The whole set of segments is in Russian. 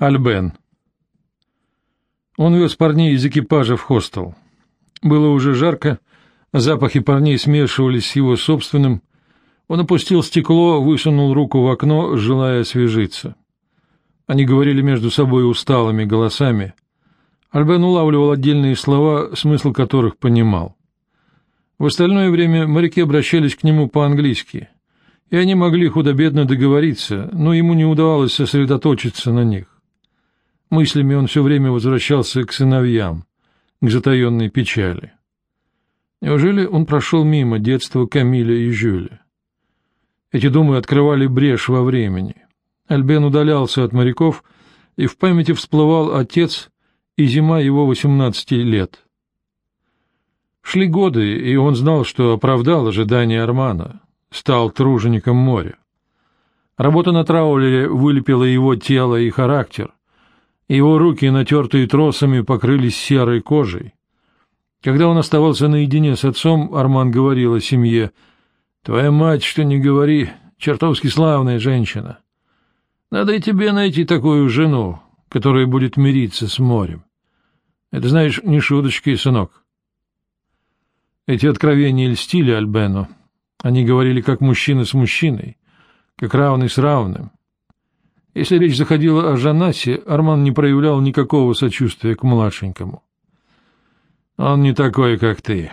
Альбен. Он вез парней из экипажа в хостел. Было уже жарко, запахи парней смешивались с его собственным. Он опустил стекло, высунул руку в окно, желая освежиться. Они говорили между собой усталыми голосами. Альбен улавливал отдельные слова, смысл которых понимал. В остальное время моряки обращались к нему по-английски, и они могли худо-бедно договориться, но ему не удавалось сосредоточиться на них. Мыслями он все время возвращался к сыновьям, к затаенной печали. Неужели он прошел мимо детства Камиля и Жюля? Эти думы открывали брешь во времени. Альбен удалялся от моряков, и в памяти всплывал отец и зима его восемнадцати лет. Шли годы, и он знал, что оправдал ожидания Армана, стал тружеником моря. Работа на траулере вылепила его тело и характер, его руки, натертые тросами, покрылись серой кожей. Когда он оставался наедине с отцом, Арман говорил о семье. «Твоя мать, что не говори, чертовски славная женщина. Надо и тебе найти такую жену, которая будет мириться с морем. Это, знаешь, не шуточки, сынок». Эти откровения льстили Альбену. Они говорили как мужчина с мужчиной, как равный с равным. Если речь заходила о Жанасе, Арман не проявлял никакого сочувствия к младшенькому. «Он не такой, как ты.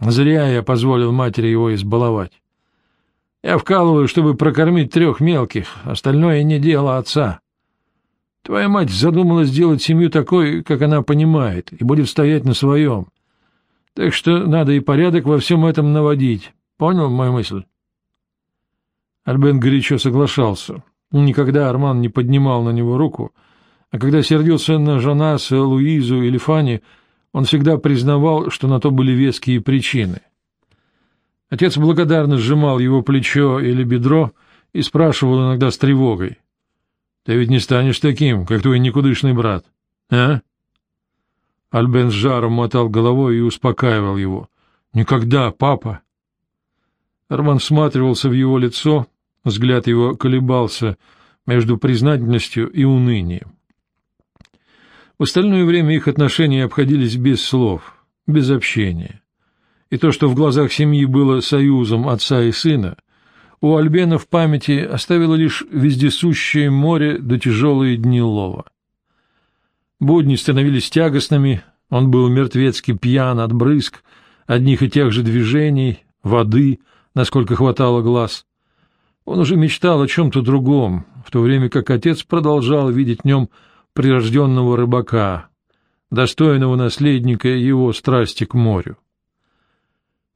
Зря я позволил матери его избаловать. Я вкалываю, чтобы прокормить трех мелких, остальное не дело отца. Твоя мать задумала сделать семью такой, как она понимает, и будет стоять на своем. Так что надо и порядок во всем этом наводить. Понял мою мысль?» Альбен горячо соглашался. Никогда Арман не поднимал на него руку, а когда сердился на Жанаса, Луизу или Фанни, он всегда признавал, что на то были веские причины. Отец благодарно сжимал его плечо или бедро и спрашивал иногда с тревогой. — Ты ведь не станешь таким, как твой никудышный брат, а? Альбен с жаром мотал головой и успокаивал его. — Никогда, папа! Арман всматривался в его лицо, Взгляд его колебался между признательностью и унынием. В остальное время их отношения обходились без слов, без общения. И то, что в глазах семьи было союзом отца и сына, у Альбена в памяти оставило лишь вездесущее море до да тяжелые дни лова. Будни становились тягостными, он был мертвецки пьян от брызг, одних и тех же движений, воды, насколько хватало глаз. Он уже мечтал о чем-то другом, в то время как отец продолжал видеть в нем прирожденного рыбака, достойного наследника его страсти к морю.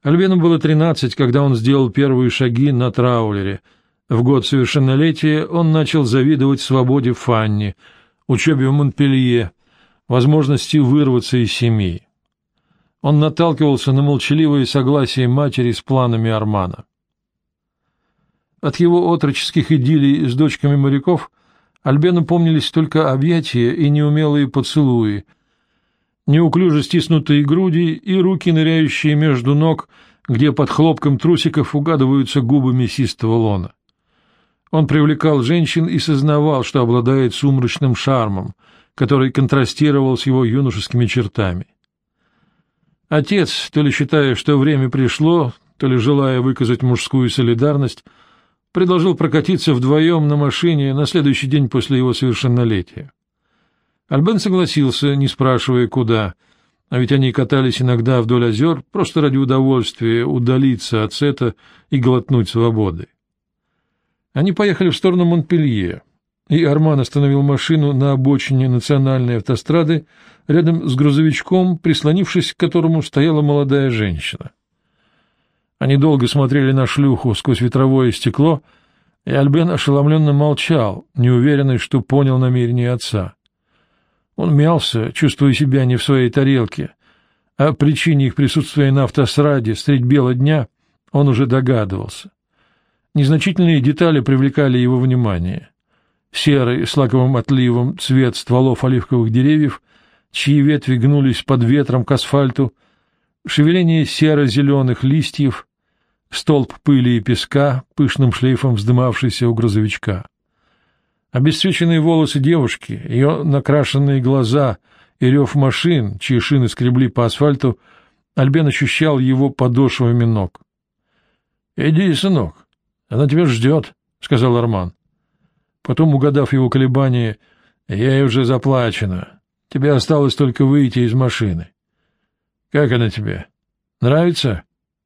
Альбину было тринадцать, когда он сделал первые шаги на траулере. В год совершеннолетия он начал завидовать свободе Фанни, учебе в Монпелье, возможности вырваться из семьи. Он наталкивался на молчаливое согласие матери с планами Армана. От его отроческих идиллий с дочками моряков Альбену помнились только объятия и неумелые поцелуи, неуклюже стиснутые груди и руки, ныряющие между ног, где под хлопком трусиков угадываются губы мясистого лона. Он привлекал женщин и сознавал, что обладает сумрачным шармом, который контрастировал с его юношескими чертами. Отец, то ли считая, что время пришло, то ли желая выказать мужскую солидарность, предложил прокатиться вдвоем на машине на следующий день после его совершеннолетия. Альбен согласился, не спрашивая, куда, а ведь они катались иногда вдоль озер просто ради удовольствия удалиться от сета и глотнуть свободы. Они поехали в сторону Монпелье, и Арман остановил машину на обочине национальной автострады рядом с грузовичком, прислонившись к которому стояла молодая женщина. Они долго смотрели на шлюху сквозь ветровое стекло, и Альбен ошеломленно молчал, неуверенный, что понял намерение отца. Он мялся, чувствуя себя не в своей тарелке. О причине их присутствия на автосраде средь бела дня он уже догадывался. Незначительные детали привлекали его внимание. Серый с лаковым отливом цвет стволов оливковых деревьев, чьи ветви гнулись под ветром к асфальту — шевеление серо-зеленых листьев, столб пыли и песка, пышным шлейфом вздымавшийся у грузовичка. Обесцвеченные волосы девушки, ее накрашенные глаза и рев машин, чьи шины скребли по асфальту, Альбен ощущал его подошвами ног. — Иди, сынок, она тебя ждет, — сказал Арман. Потом, угадав его колебания, — ей уже заплачено. Тебе осталось только выйти из машины. — Как она тебе? Нравится?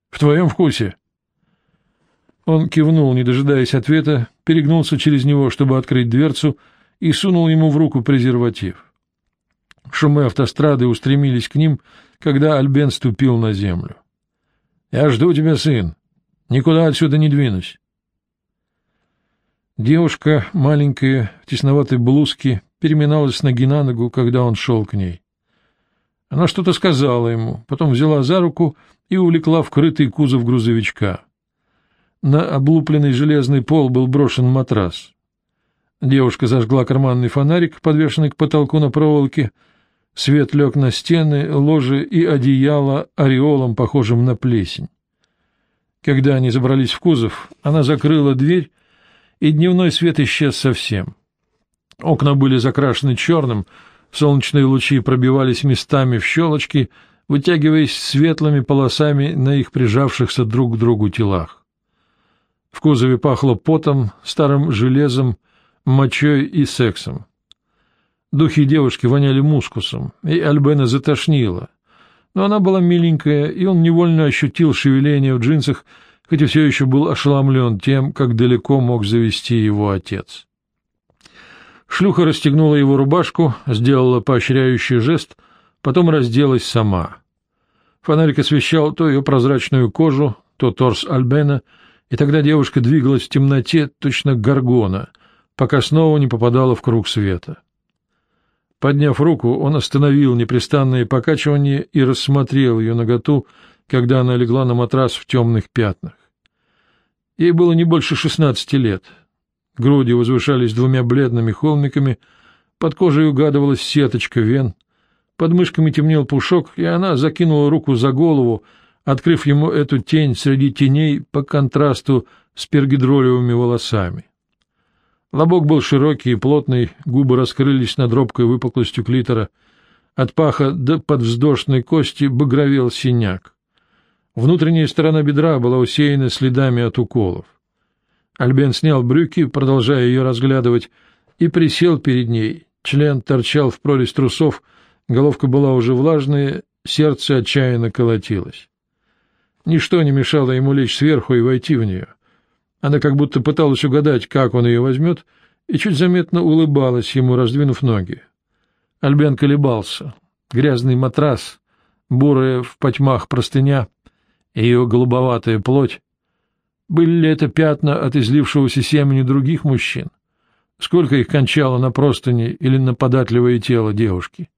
В твоем вкусе? Он кивнул, не дожидаясь ответа, перегнулся через него, чтобы открыть дверцу, и сунул ему в руку презерватив. Шумы автострады устремились к ним, когда Альбен ступил на землю. — Я жду тебя, сын. Никуда отсюда не двинусь. Девушка, маленькая, в тесноватой блузке, переминалась с ноги на ногу, когда он шел к ней. Она что-то сказала ему, потом взяла за руку и увлекла в крытый кузов грузовичка. На облупленный железный пол был брошен матрас. Девушка зажгла карманный фонарик, подвешенный к потолку на проволоке. Свет лег на стены, ложи и одеяло ореолом, похожим на плесень. Когда они забрались в кузов, она закрыла дверь, и дневной свет исчез совсем. Окна были закрашены черным, солнечные лучи пробивались местами в щелочки, вытягиваясь светлыми полосами на их прижавшихся друг к другу телах. В кузове пахло потом, старым железом, мочой и сексом. Духи девушки воняли мускусом, и Альбена затошнило. Но она была миленькая, и он невольно ощутил шевеление в джинсах, хотя все еще был ошеломлен тем, как далеко мог завести его отец. Шлюха расстегнула его рубашку, сделала поощряющий жест, потом разделась сама. Фонарик освещал то ее прозрачную кожу, то торс Альбена, и тогда девушка двигалась в темноте, точно горгона, пока снова не попадала в круг света. Подняв руку, он остановил непрестанное покачивание и рассмотрел ее наготу, когда она легла на матрас в темных пятнах. Ей было не больше шестнадцати лет. Груди возвышались двумя бледными холмиками, под кожей угадывалась сеточка вен, под мышками темнел пушок, и она закинула руку за голову, открыв ему эту тень среди теней по контрасту с пергидролевыми волосами. Лобок был широкий и плотный, губы раскрылись над робкой выпуклостью клитора. От паха до подвздошной кости багровел синяк. Внутренняя сторона бедра была усеяна следами от уколов. Альбен снял брюки, продолжая ее разглядывать, и присел перед ней. Член торчал в прорезь трусов, головка была уже влажная, сердце отчаянно колотилось. Ничто не мешало ему лечь сверху и войти в нее. Она как будто пыталась угадать, как он ее возьмет, и чуть заметно улыбалась ему, раздвинув ноги. Альбен колебался. Грязный матрас, бурая в потьмах простыня, ее голубоватая плоть. Были ли это пятна от излившегося семени других мужчин? Сколько их кончало на простыне или на податливое тело девушки?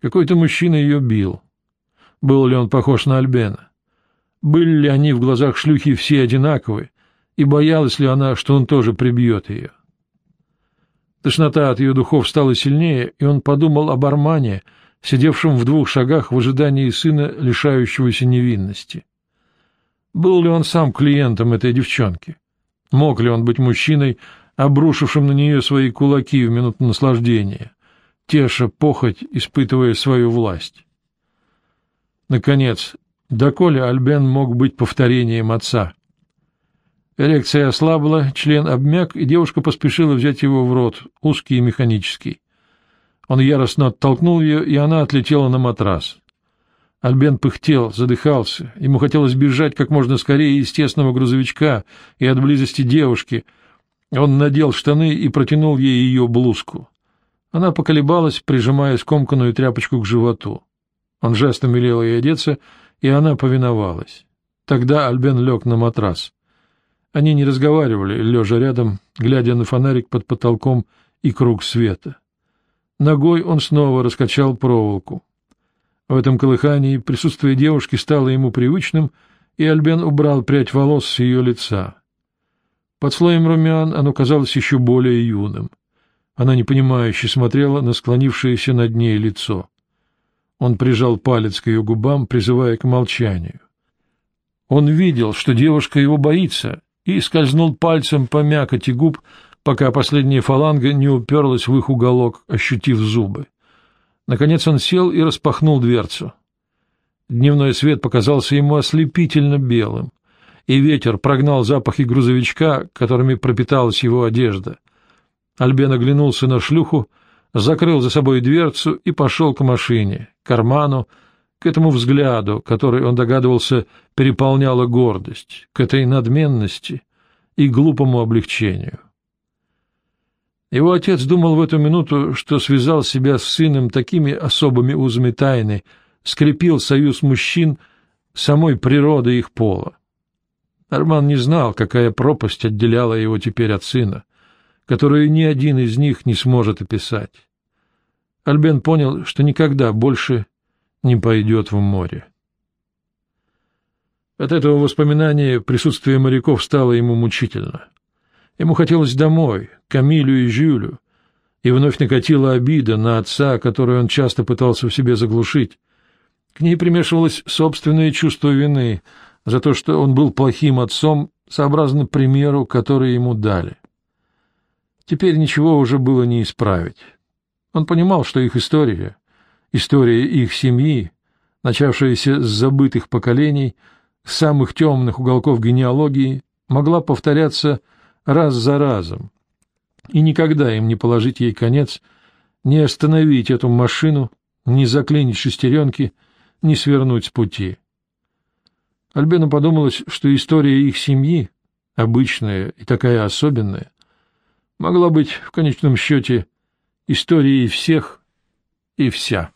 Какой-то мужчина ее бил. Был ли он похож на Альбена? Были ли они в глазах шлюхи все одинаковые, и боялась ли она, что он тоже прибьет ее. Тошнота от ее духов стала сильнее, и он подумал об Армане, сидевшем в двух шагах в ожидании сына, лишающегося невинности. Был ли он сам клиентом этой девчонки? Мог ли он быть мужчиной, обрушившим на нее свои кулаки в минуту наслаждения, теша похоть, испытывая свою власть? Наконец, доколе Альбен мог быть повторением отца — Эрекция ослабла, член обмяк, и девушка поспешила взять его в рот, узкий и механический. Он яростно оттолкнул ее, и она отлетела на матрас. Альбен пыхтел, задыхался. Ему хотелось бежать как можно скорее из тесного грузовичка и от близости девушки. Он надел штаны и протянул ей ее блузку. Она поколебалась, прижимая скомканную тряпочку к животу. Он жестом велел ей одеться, и она повиновалась. Тогда Альбен лег на матрас. Они не разговаривали, лежа рядом, глядя на фонарик под потолком и круг света. Ногой он снова раскачал проволоку. В этом колыхании присутствие девушки стало ему привычным, и Альбен убрал прядь волос с ее лица. Под слоем румян оно казалось еще более юным. Она непонимающе смотрела на склонившееся над ней лицо. Он прижал палец к ее губам, призывая к молчанию. Он видел, что девушка его боится, и скользнул пальцем по мякоти губ, пока последняя фаланга не уперлась в их уголок, ощутив зубы. Наконец он сел и распахнул дверцу. Дневной свет показался ему ослепительно белым, и ветер прогнал запахи грузовичка, которыми пропиталась его одежда. Альбен оглянулся на шлюху, закрыл за собой дверцу и пошел к машине, карману, к этому взгляду, который, он догадывался, переполняла гордость, к этой надменности и глупому облегчению. Его отец думал в эту минуту, что связал себя с сыном такими особыми узами тайны, скрепил союз мужчин самой природой их пола. Арман не знал, какая пропасть отделяла его теперь от сына, которую ни один из них не сможет описать. Альбен понял, что никогда больше не пойдет в море. От этого воспоминания присутствие моряков стало ему мучительно. Ему хотелось домой, к Камилю и Жюлю, и вновь накатила обида на отца, которую он часто пытался в себе заглушить. К ней примешивалось собственное чувство вины за то, что он был плохим отцом, сообразно примеру, который ему дали. Теперь ничего уже было не исправить. Он понимал, что их история, история их семьи, начавшаяся с забытых поколений, с самых темных уголков генеалогии, могла повторяться раз за разом, и никогда им не положить ей конец, не остановить эту машину, не заклинить шестеренки, не свернуть с пути. Альбену подумалось, что история их семьи, обычная и такая особенная, могла быть в конечном счете историей всех и вся.